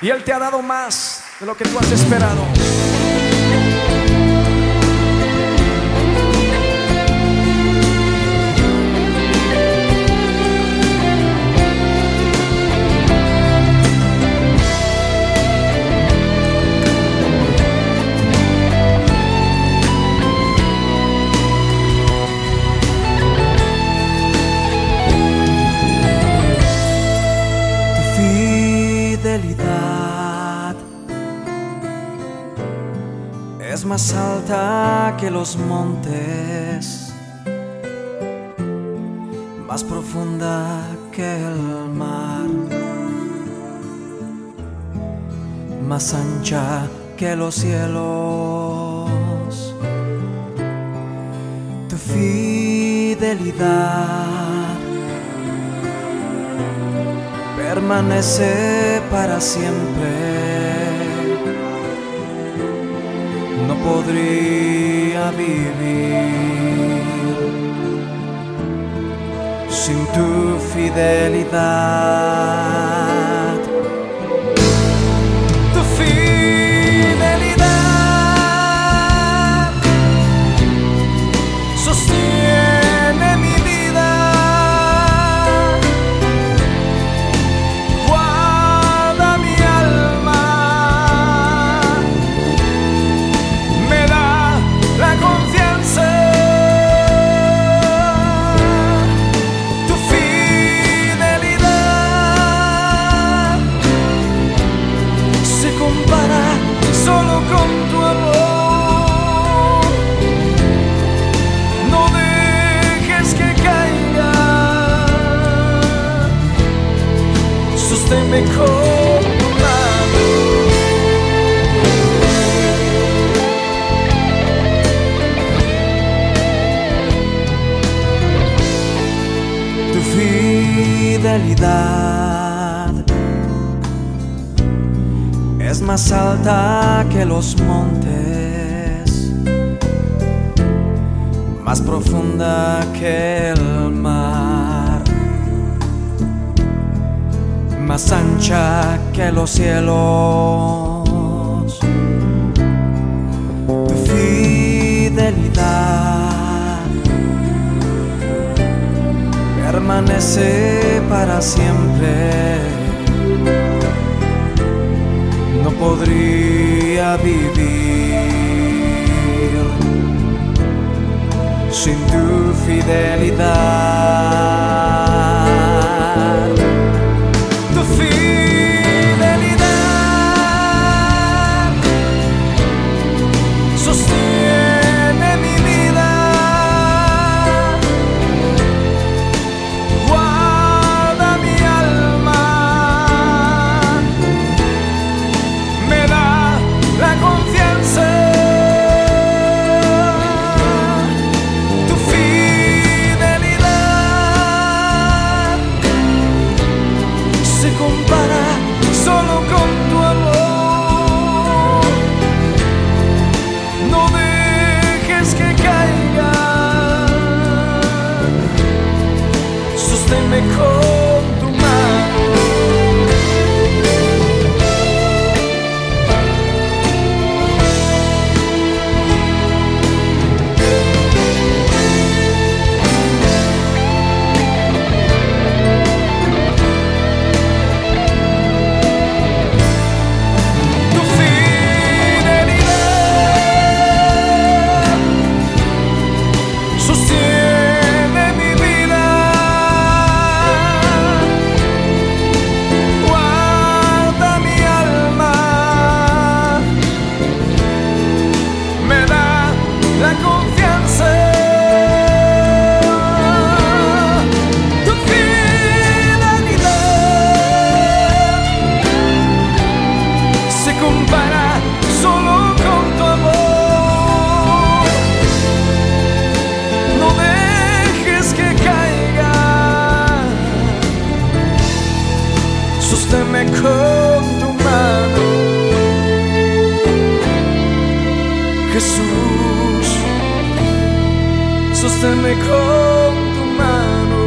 Y Él te ha dado más de lo que tú has esperado. Es más alta que los montes, más profunda que el mar, más ancha que los cielos. Tu fidelidad permanece para siempre. No podría vivir sin tu fidelidad. Tu fidelidad es más alta que los montes, más profunda que el mar más que los cielos. Tu fidelidad permanece para siempre. No podría vivir sin tu fidelidad sosténme con tu mano.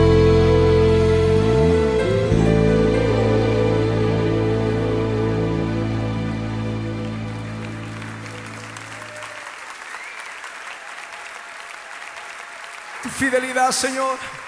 Tu fidelidad, Señor